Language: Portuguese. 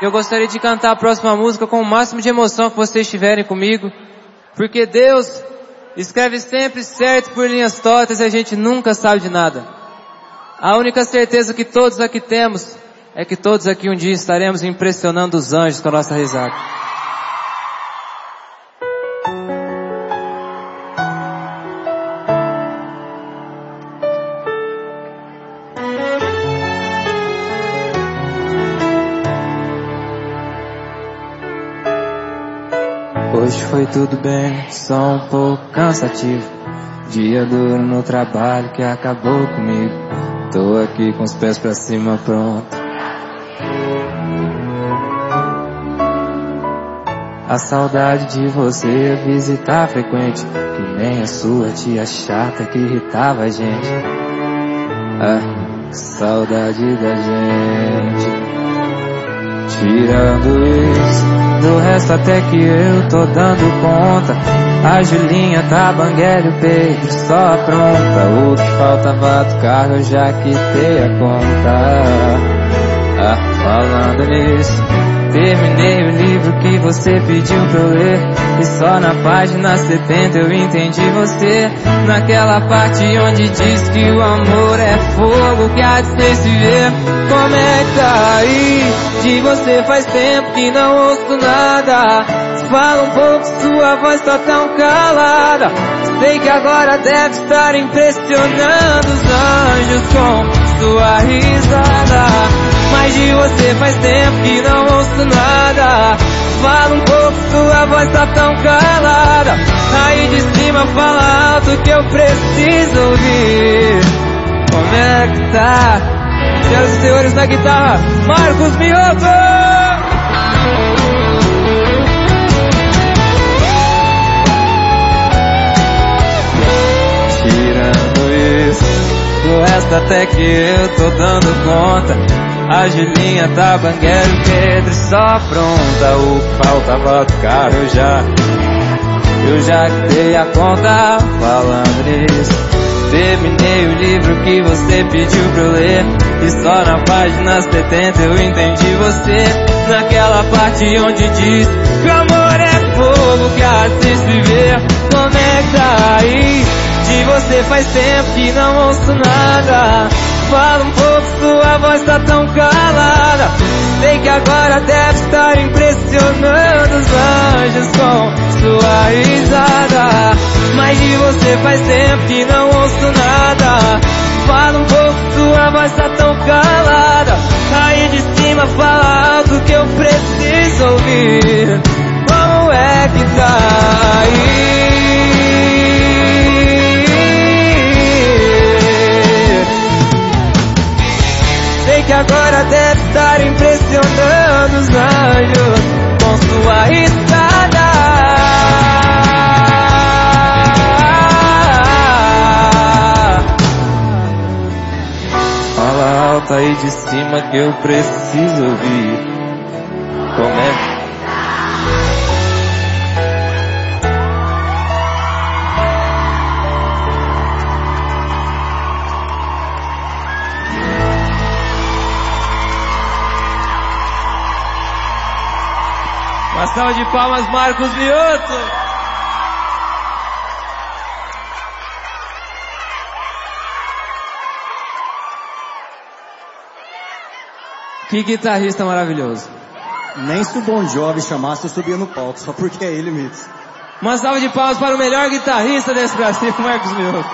Eu gostaria de cantar a próxima música com o máximo de emoção que vocês tiverem comigo. Porque Deus escreve sempre certo por linhas tortas e a gente nunca sabe de nada. A única certeza que todos aqui temos é que todos aqui um dia estaremos impressionando os anjos com a nossa risada. Hoje foi tudo bem, só um pouco cansativo. Dia duro no trabalho que acabou comigo. Tô aqui com os pés pra cima pronto. A saudade de você a visitar frequente, que nem a sua tia chata que irritava a gente. Ah, que saudade da gente. Tirando isso, do resto até que eu tô dando conta. A Julinha tá banguela o Pedro só pronta O que faltava do carro eu já quitei a conta. Ah, falando nisso Terminei o livro que você pediu pra eu ler E só na página 70 eu entendi você. Naquela parte onde diz que o amor é fogo que há de se ver Como é que tá aí? De você faz tempo que não ouço nada. Fala um pouco, sua voz tá tão calada. Sei que agora deve estar impressionando os anjos com sua de você faz tempo que não ouço nada Fala um pouco, sua voz tá tão calada Aí de cima fala alto que eu preciso ouvir Como é que tá? Senhoras e senhores na guitarra, Marcos Mioto! O resto até que eu tô dando conta a Julinha tá o Pedro só pronta O faltava do carro eu já. Eu já dei a conta falando nisso. Terminei o livro que você pediu pra eu ler. E só na página 70 eu entendi você. Naquela parte onde diz Que o amor é fogo que se viver. Como é tá aí? De você faz tempo que não ouço nada Fala um pouco, sua voz tá tão calada. Sei que agora deve estar impressionando os anjos com sua risada. Mas de você faz tempo que não ouço nada. Fala um pouco, sua voz tá tão calada. Aí de cima fala algo que eu preciso ouvir agora deve estar impressionando os anjos com sua risada. Fala alto aí de cima que eu preciso ouvir. Como é Uma salva de palmas, Marcos Lioto. Que guitarrista maravilhoso. Nem se o Bon Jovi chamasse, eu subia no palco, só porque é ele mesmo. Uma salva de palmas para o melhor guitarrista desse Brasil, Marcos Lioto.